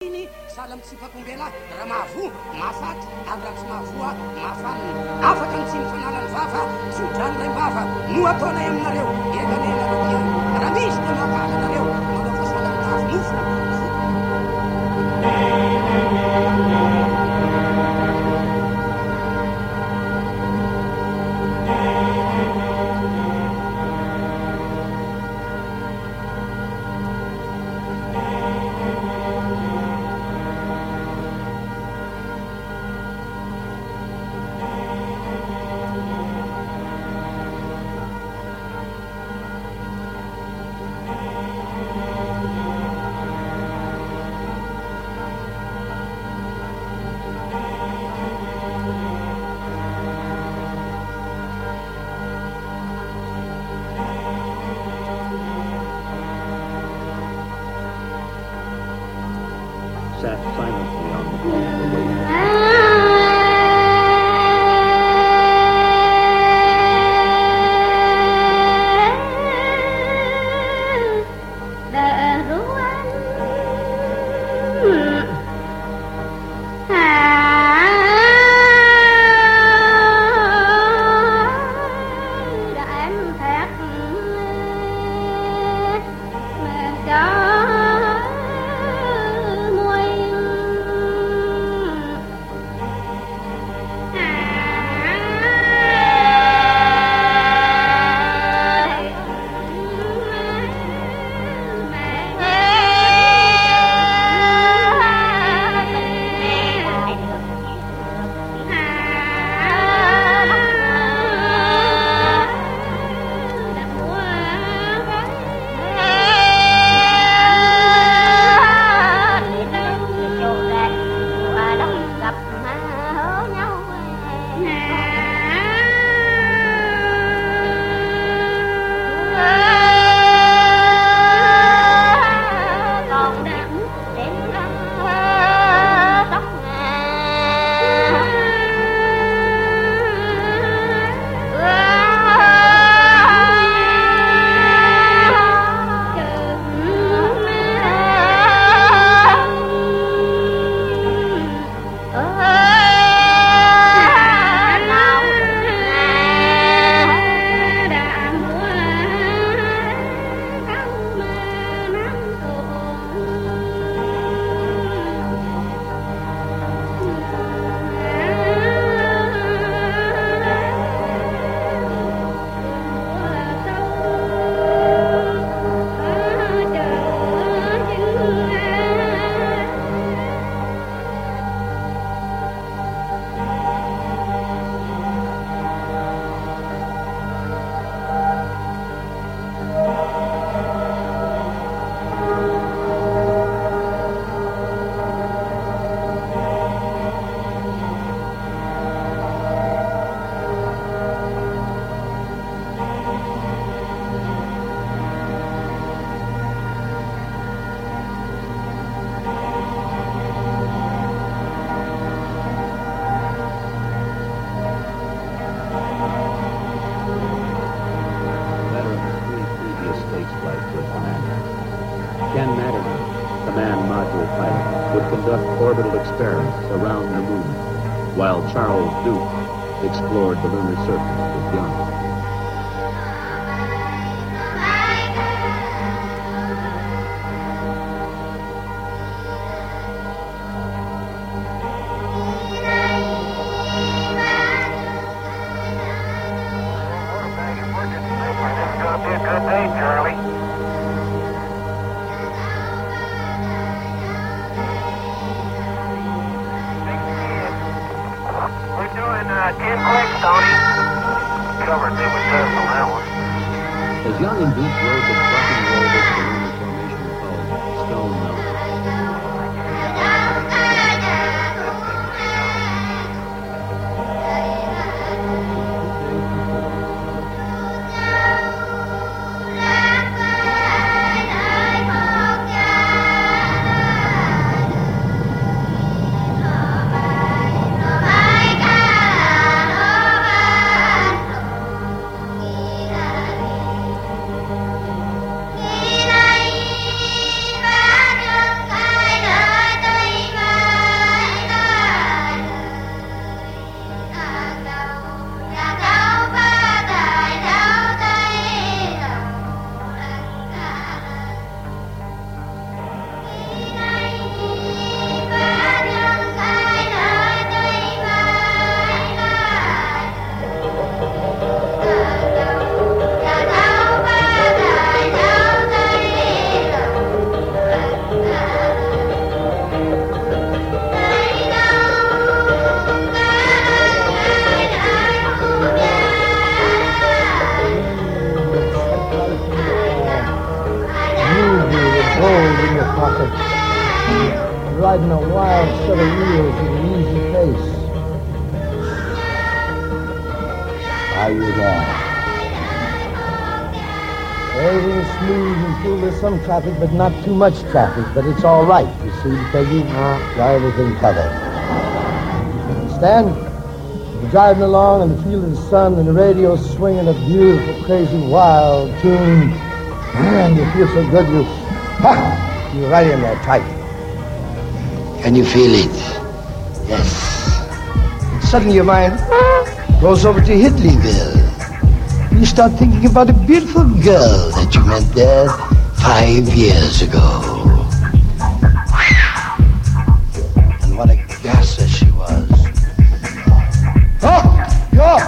iny sala mitsipak'ombela raha mahavo mahafaty ary raha tsy mahavoa mahafanina afaka ny tsy mifanalany vava tsy hodrano lay mbava no ataonay aminareo iatanenareo iany raha misy de mahakahlanareo manao fasalamtafy mofo. Riding a wild set of wheels with an easy pace. Are you there? Everything's smooth and cool. There's some traffic, but not too much traffic. But it's all right, you see, Peggy. Got everything covered. Stan, you're driving along and the field of the sun and the radio's swinging a beautiful, crazy, wild tune. And you feel so good, you... Ha! You're right in there tight. Can you feel it? Yes. Suddenly your mind ah, Goes over to Hitleyville. You start thinking about a beautiful girl that you met there five years ago. And what a gasser she was. Oh, yo,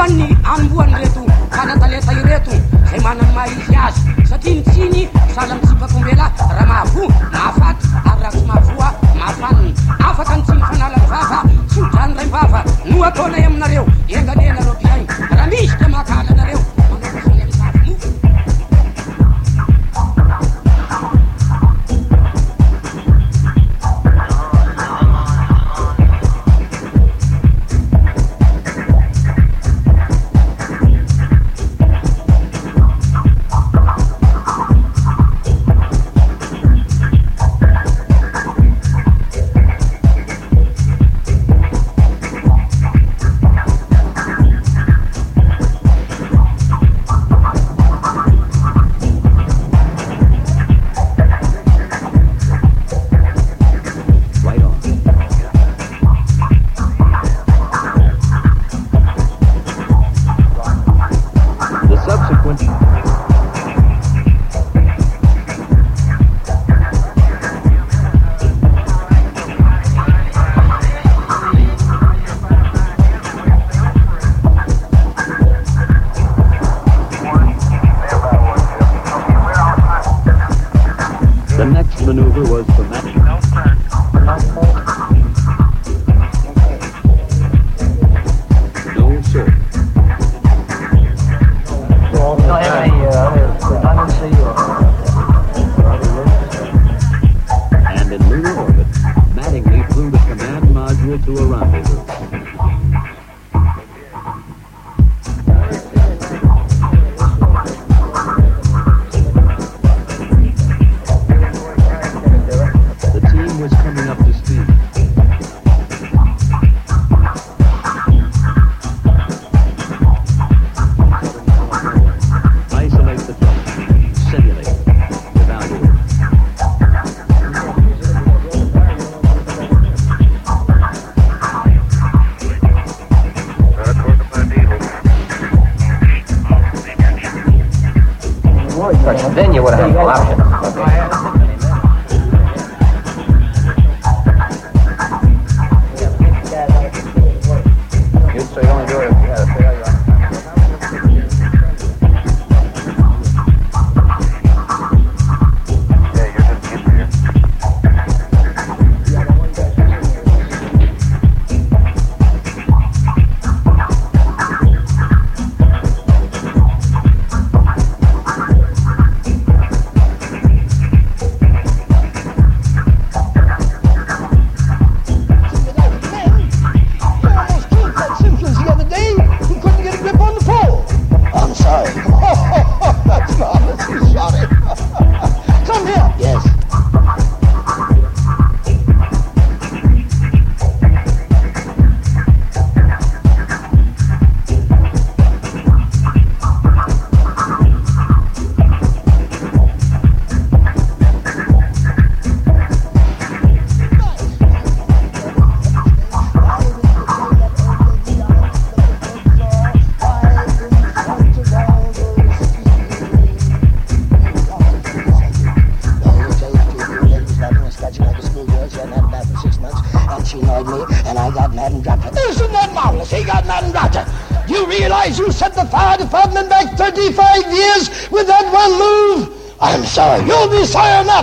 aluwanni anbuwan reetu kadhataleeta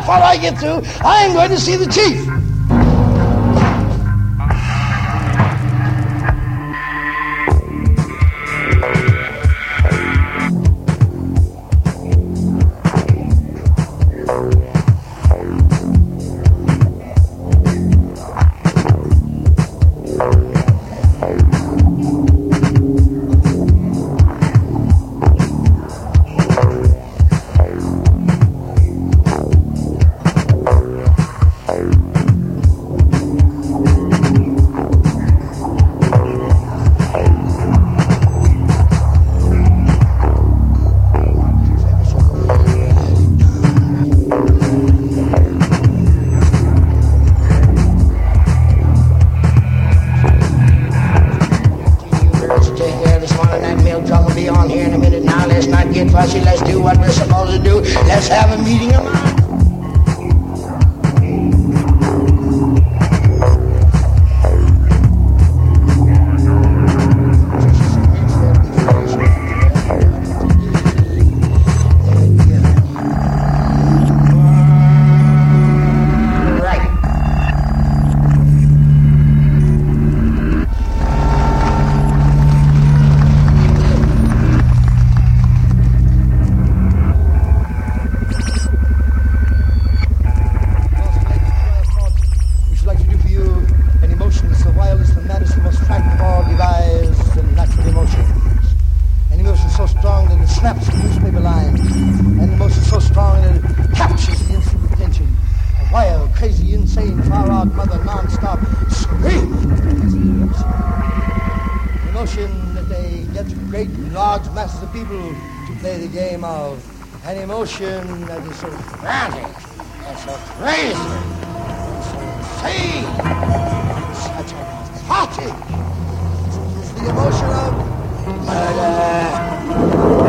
how I get through, I am going to see the chief. notion that they get great large masses of people to play the game of an emotion that is so frantic and so crazy and so insane and such a cathartic. is the emotion of murder.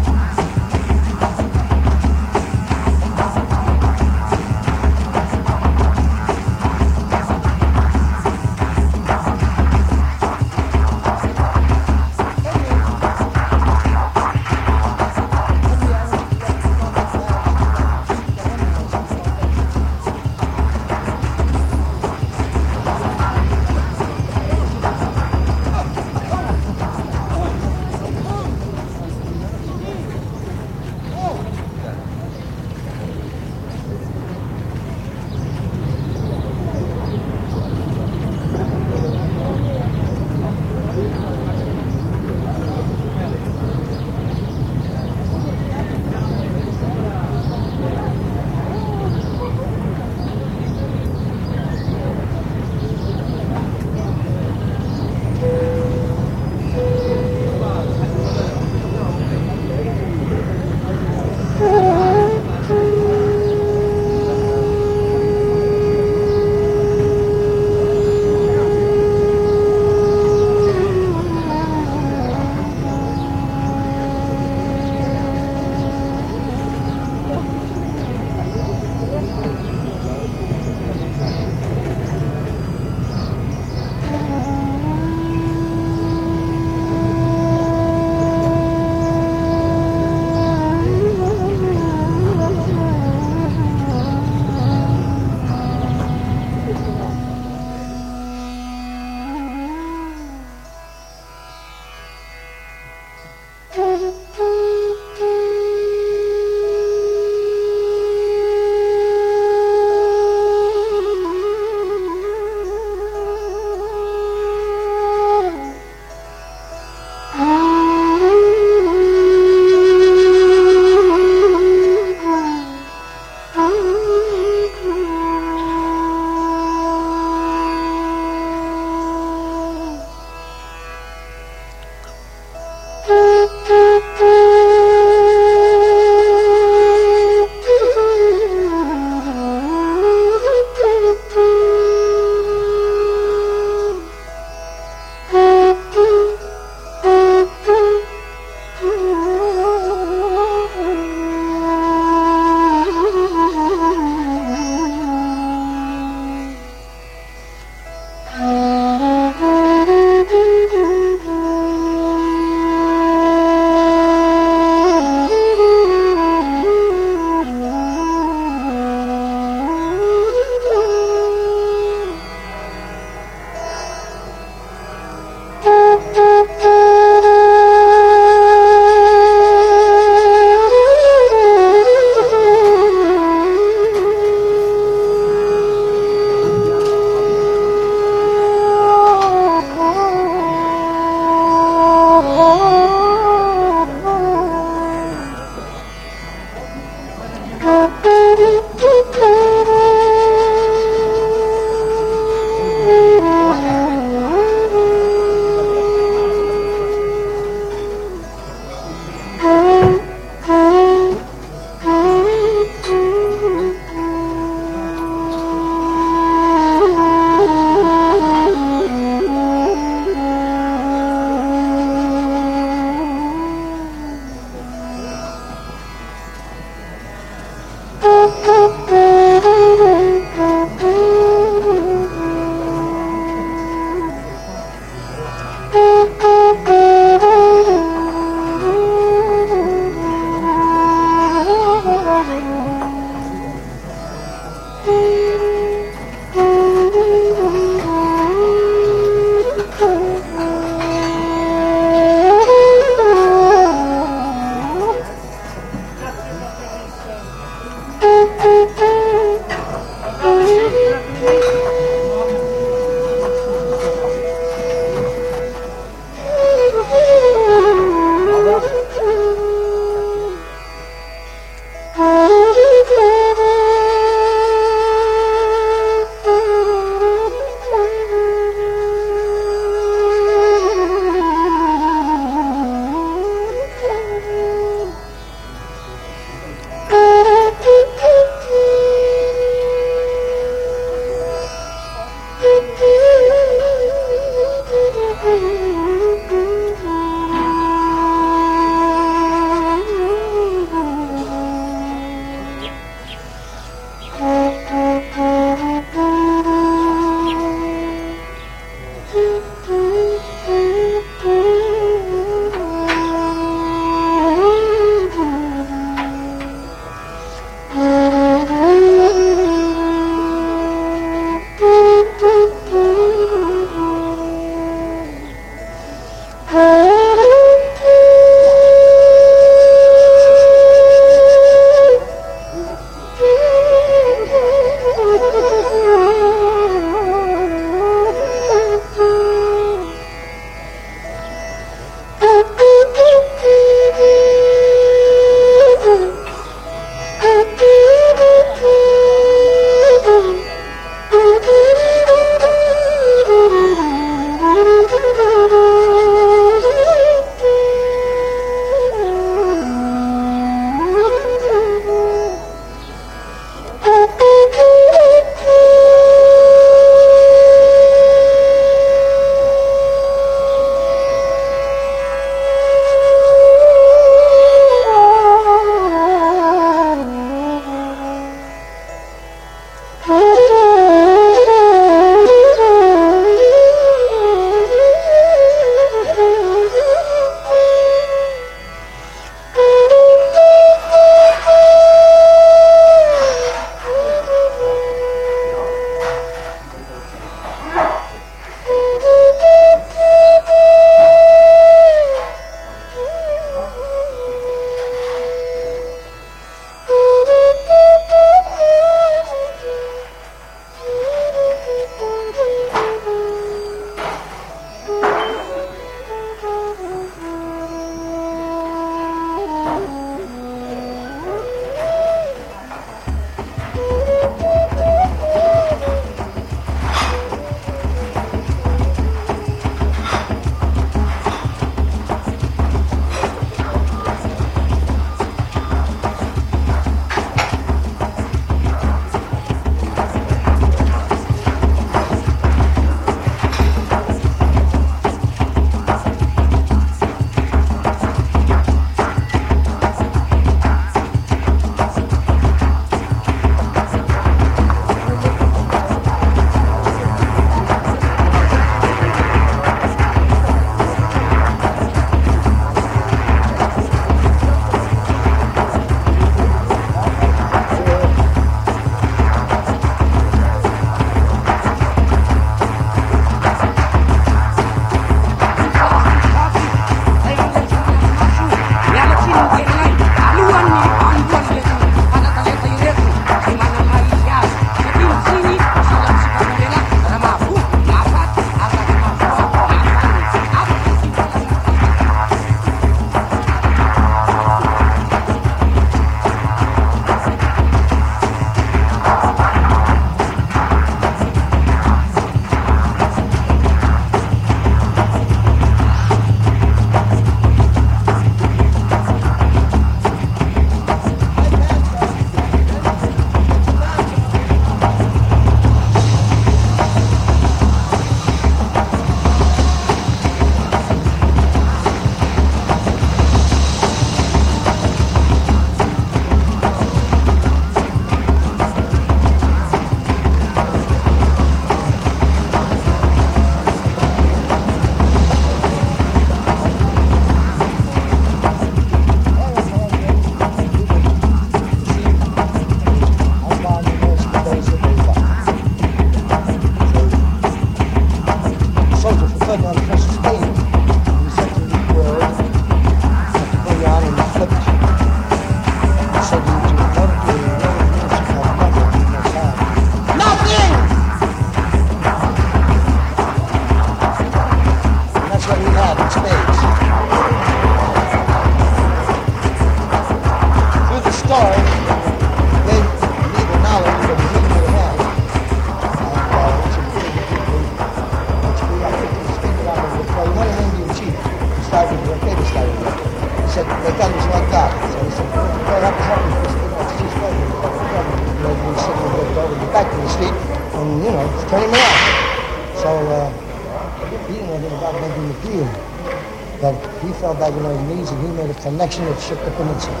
Connection shook the peninsula.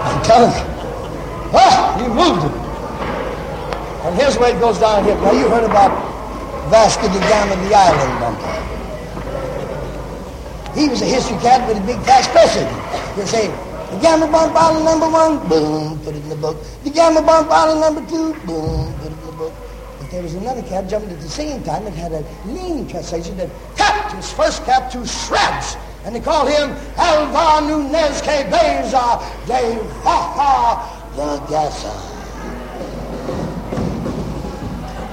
I'm telling you. Ah, he moved it. And here's where it goes down here. Now, you heard about Vasco da Gama, the island bumper. He was a history cat with a big fast specialty. He'll say, the Gamma Bomb number one, boom, put it in the book. The Gamma Bomb number two, boom, put it in the book. But there was another cat jumping at the same time that had a name translation that, cut, his first cap to shreds. And they called him Alvar Nunez Cabeza de Vaca the Gasser.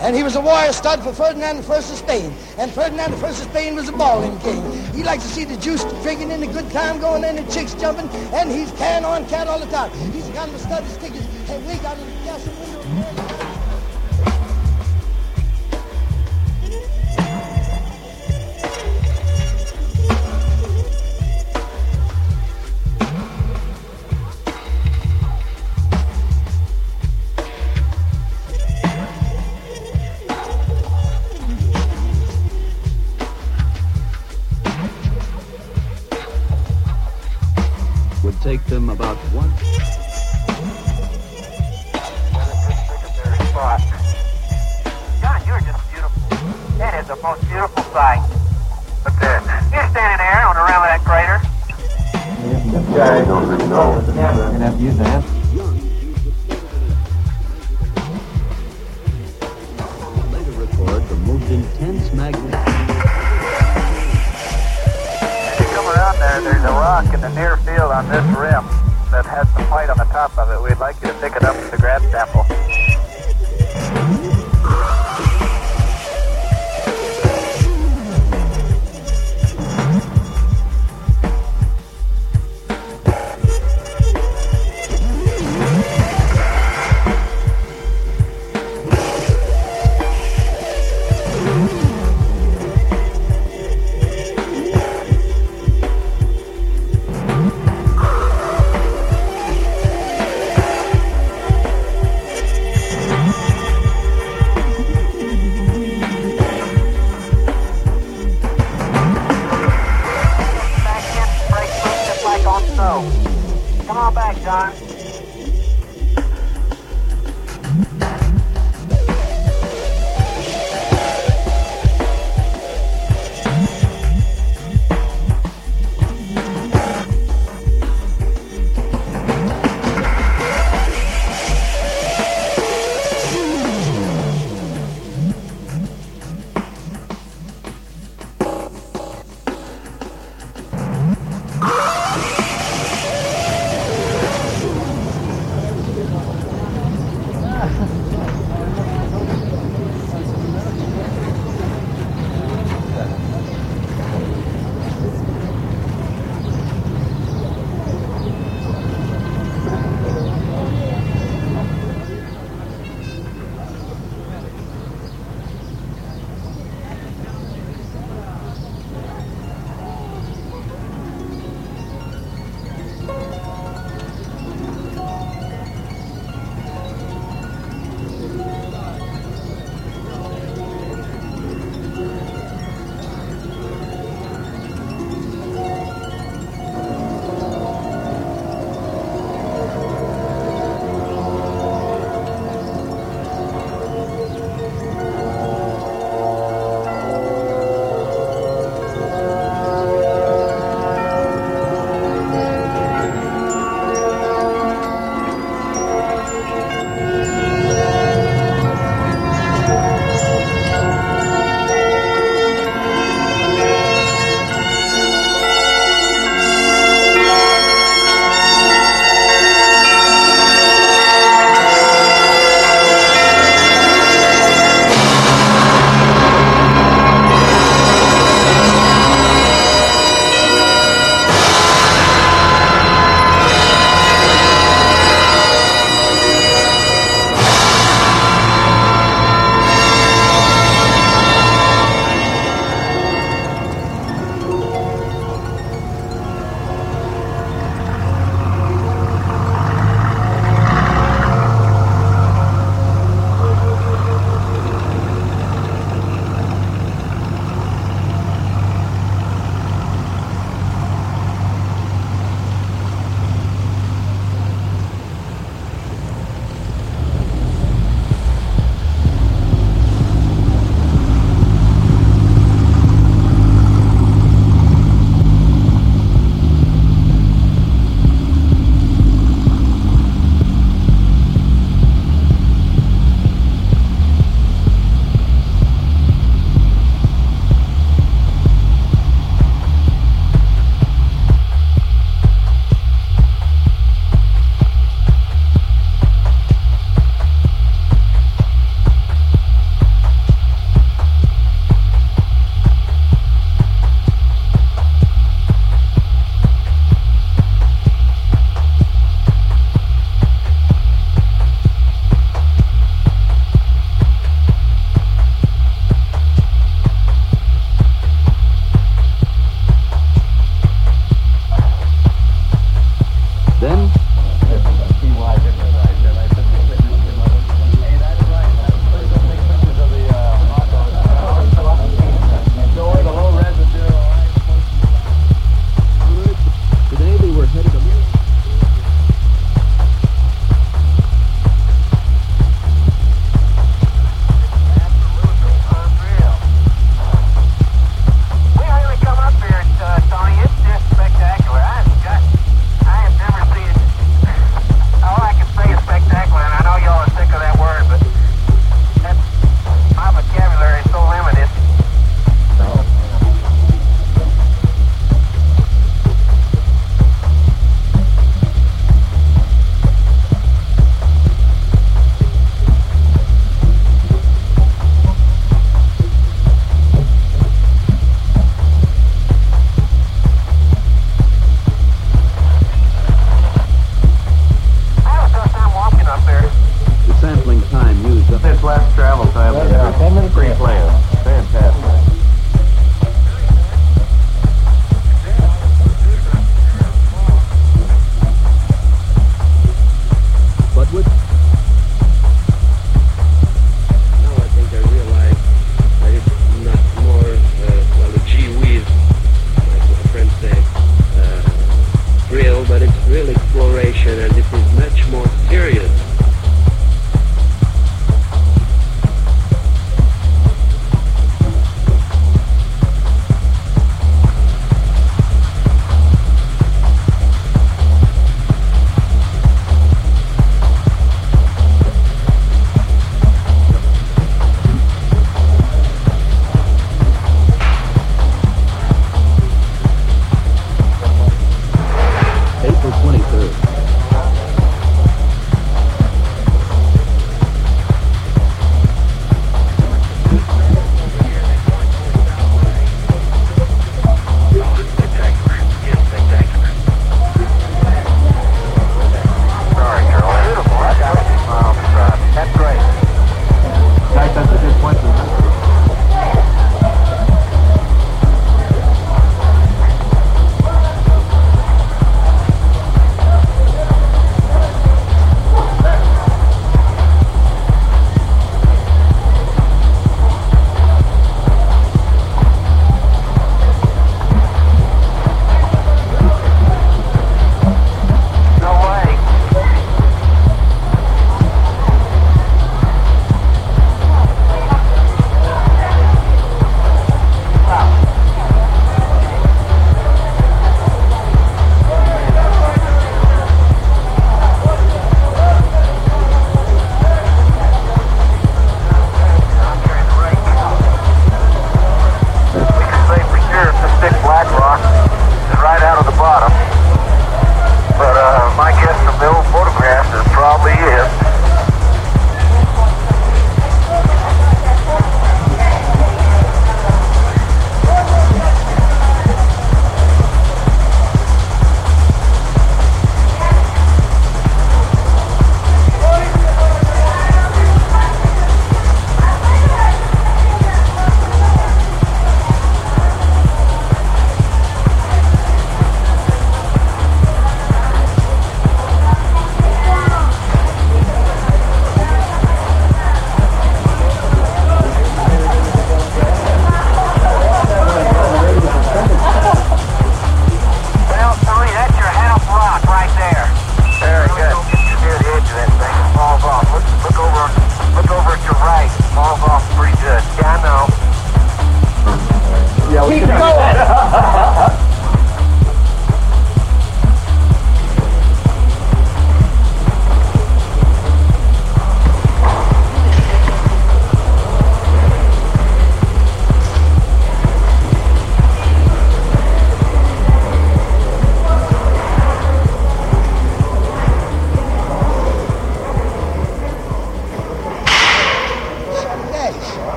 And he was a warrior stud for Ferdinand I of Spain. And Ferdinand I of Spain was a balling king. He likes to see the juice drinking in the good time going in, the chicks jumping, and he's can on cat all the time. He's got the stud stickers, and we got him gas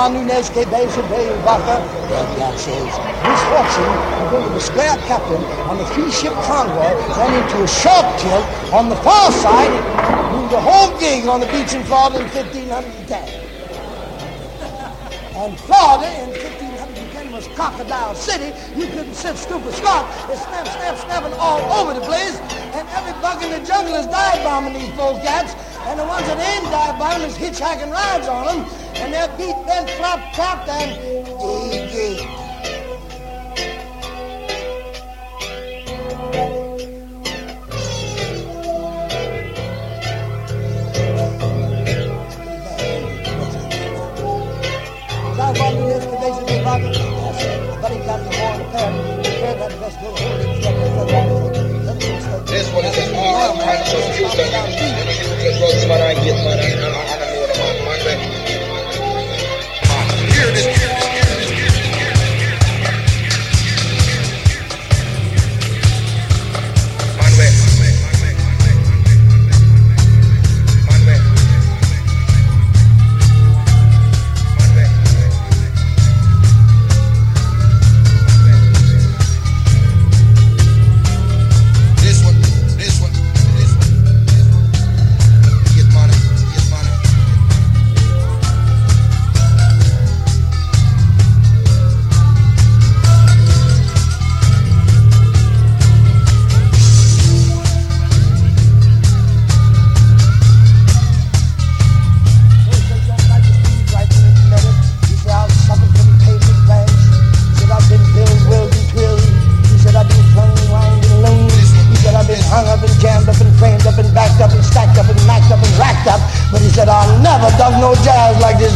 waar nu NSGB wachten. That guy says, This Watson, we're going to display square captain on the three-ship convoy then into a shark tilt on the far side move the whole gig on the beach in Florida in 1510. And Florida in 1510 was Crocodile City. You couldn't sit stupid Scott. It's snap, snap, snapping all over the place. And every bug in the jungle is dive bombing these bull cats. And the ones that ain't dive bombing is hitchhiking rides on them and beat them then flop, flop,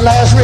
last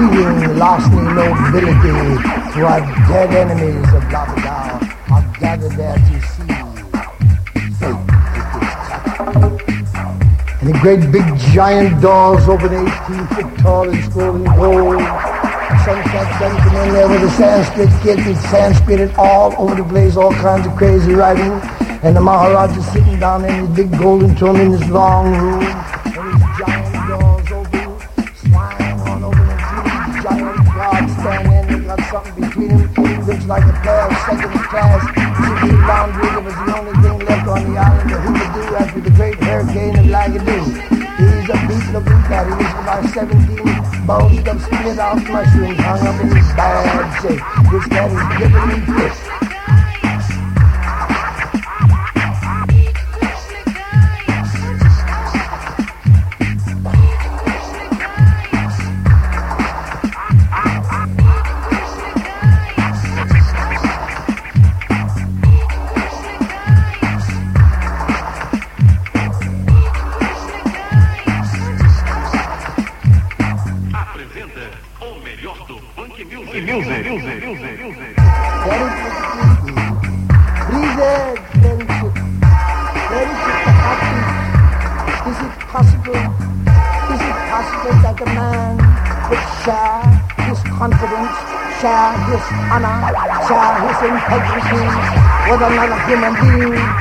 seeing last no nobility, who are dead enemies of Labrador are gathered there to see And the great big giant doors open 18 foot tall and scrolling gold. Sunset Sun in there with the Sanskrit kids and Sanskrit and all over the place, all kinds of crazy writing. And the Maharaja sitting down in his big golden throne in his long room. something between him. He lives like a thug, second class. Sixty pound reader was the only thing left on the island that he could do after the great hurricane of Lagadoo. He's a beaten up beat that. He was about 17 bones up, split off mushrooms hung up in his bad shape. This man is giving me fish. I'm not a human being.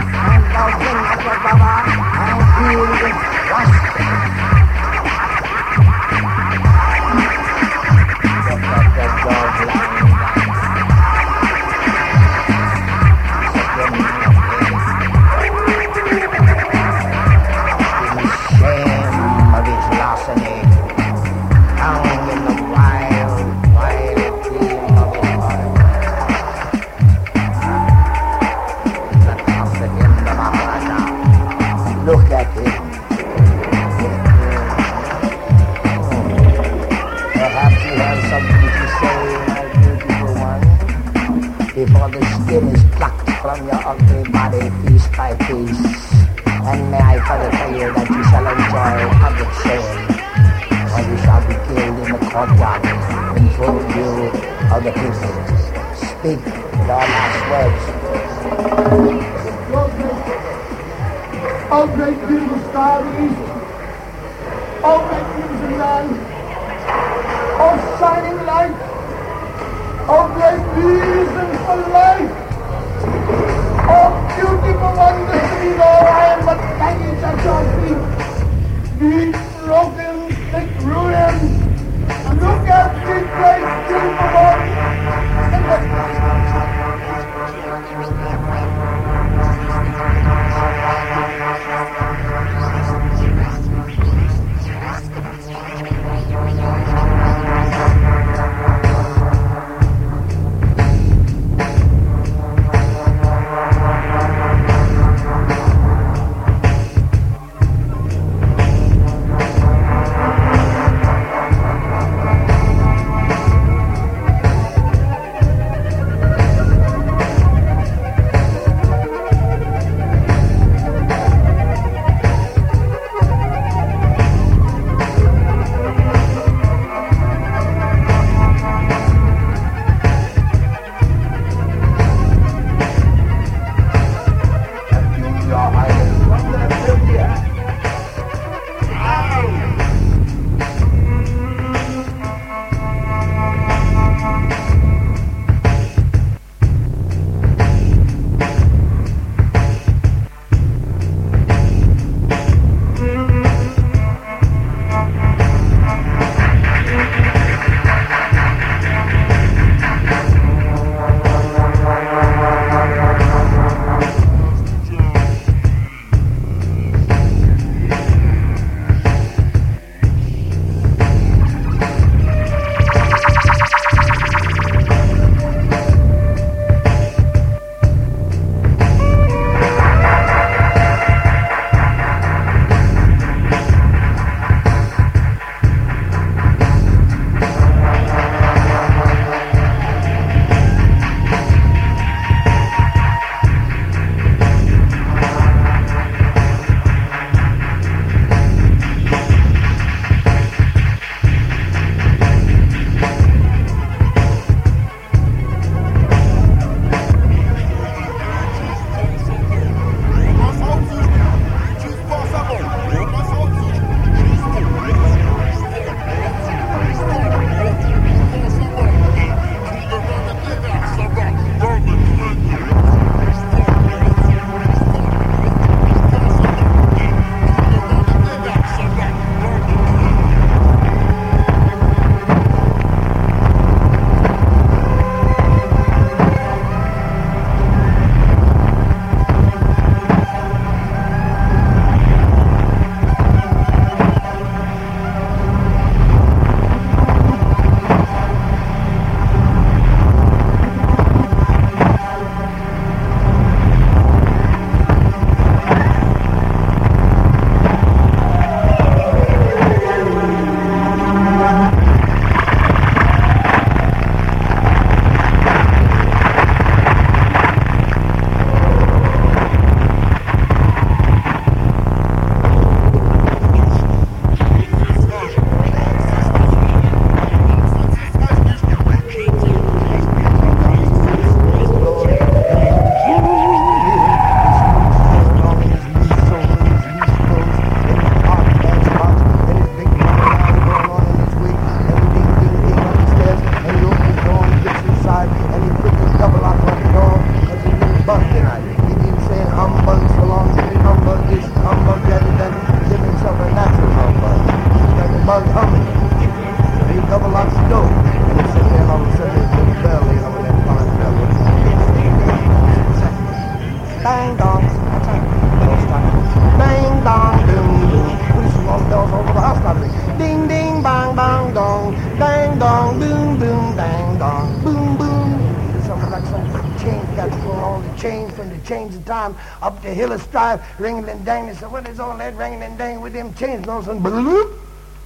Up the hill of strife, ringing and dangling. So what is all that ringing and dangling with them chains? And all a sudden, bloop,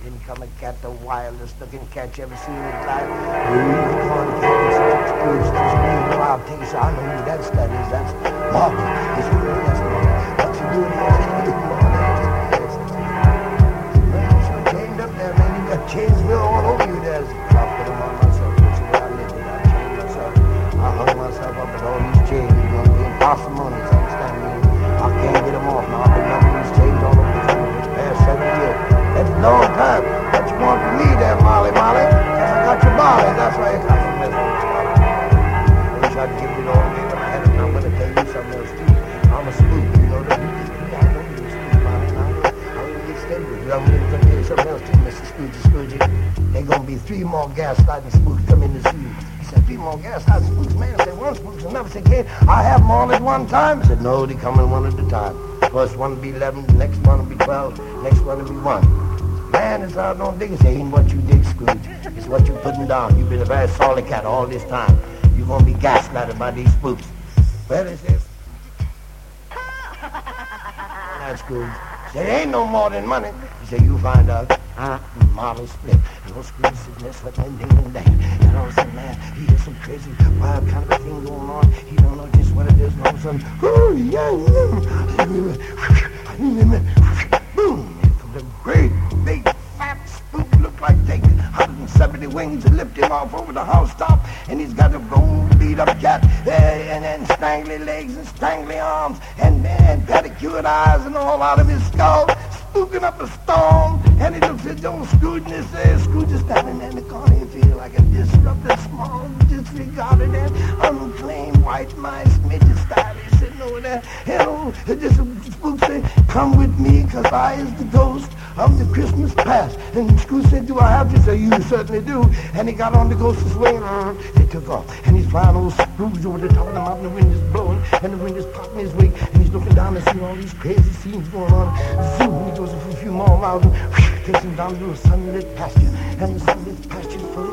in come a cat, the wildest looking cat you ever seen in his life. Unicorn cat, it's like Scrooge, the scream, I'll tell you, so I know who that stud is. That's Martin. No, they coming one at a time. First one will be 11, next one will be 12, next one will be 1. Man, it's out don't dig. It ain't what you dig, Scrooge. It's what you putting down. You've been a very solid cat all this time. You're going to be gaslighted by these spooks. Well, it says... That's Scrooge. Said, ain't no more than money. He said, you find out. Uh, model split. Scrooge sitting there sweating and ding and dang. And all of a sudden, man, he hears some crazy, wild kind of a thing going on. He what it is. And all of a sudden, oh, yeah. Boom! And from the great, big, fat spook looked like taking 170 wings and lift him off over the housetop. And he's got a bone beat up cat uh, and, and strangly legs and strangly arms and, and pedicured eyes and all out of his skull. Spooking up a storm, and he looks at old Scrooge and says, Scrooge is standing in the corner. He feels like a disrupted, small, disregarded, and unclaimed white mice midget style. Over there, hello, this spook say, come with me, cause I is the ghost of the Christmas past. And Scrooge said, do I have to? Say, you certainly do. And he got on the ghost's wing, and they took off. And he's flying old Scrooge over the top of the mountain, the wind is blowing, and the wind is popping his wing, and he's looking down and seeing all these crazy scenes going on. Zoom, he goes a few more miles, and whew, takes him down to a sunlit pasture. And the sunlit pasture full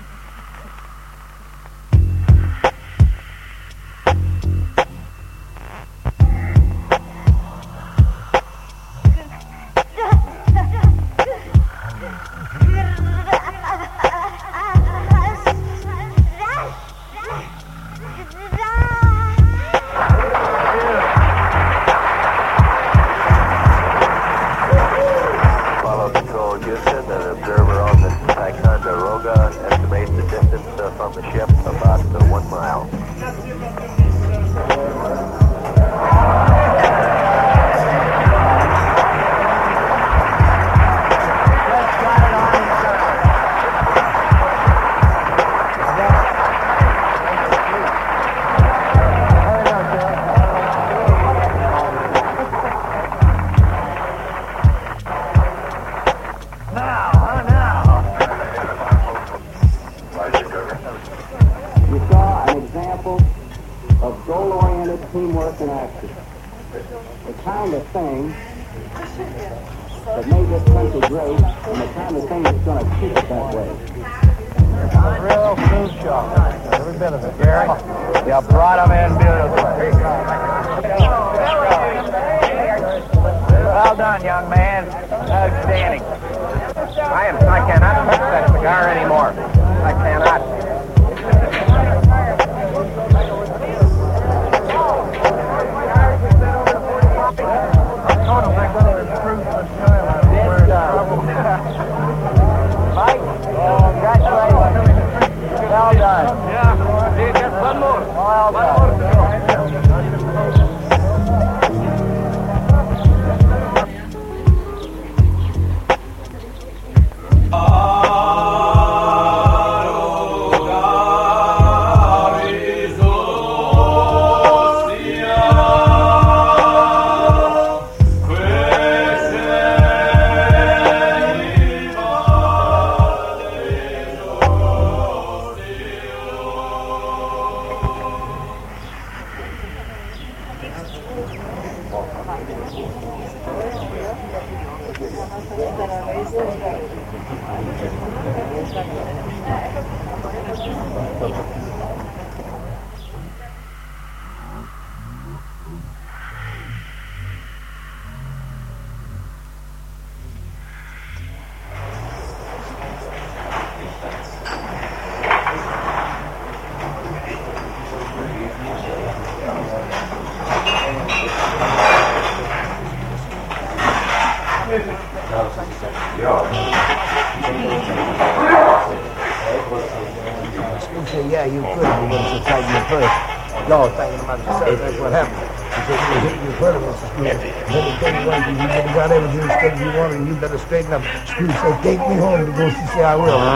She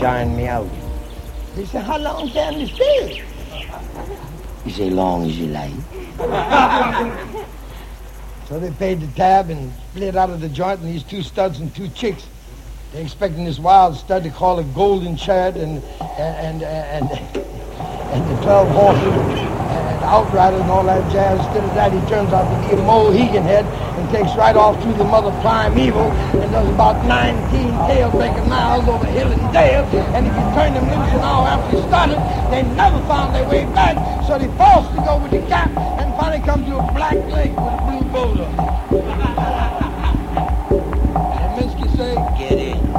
how'd you like to join me out? He said, how long can you stay? He said, long as you like. so they paid the tab and split out of the joint, and these two studs and two chicks. They expecting this wild stud to call it Golden Chad and and and and, and the twelve horses and outriders and all that jazz. Instead of that, he turns out to be a Mohegan head and takes right off through the mother primeval and does about 19 tail-breaking miles over hill and dale. And if you turn them loose and all after you started, they never found their way back. So they forced to go with the gap and finally come to a black lake with a blue boulder. And Minsky say, get in.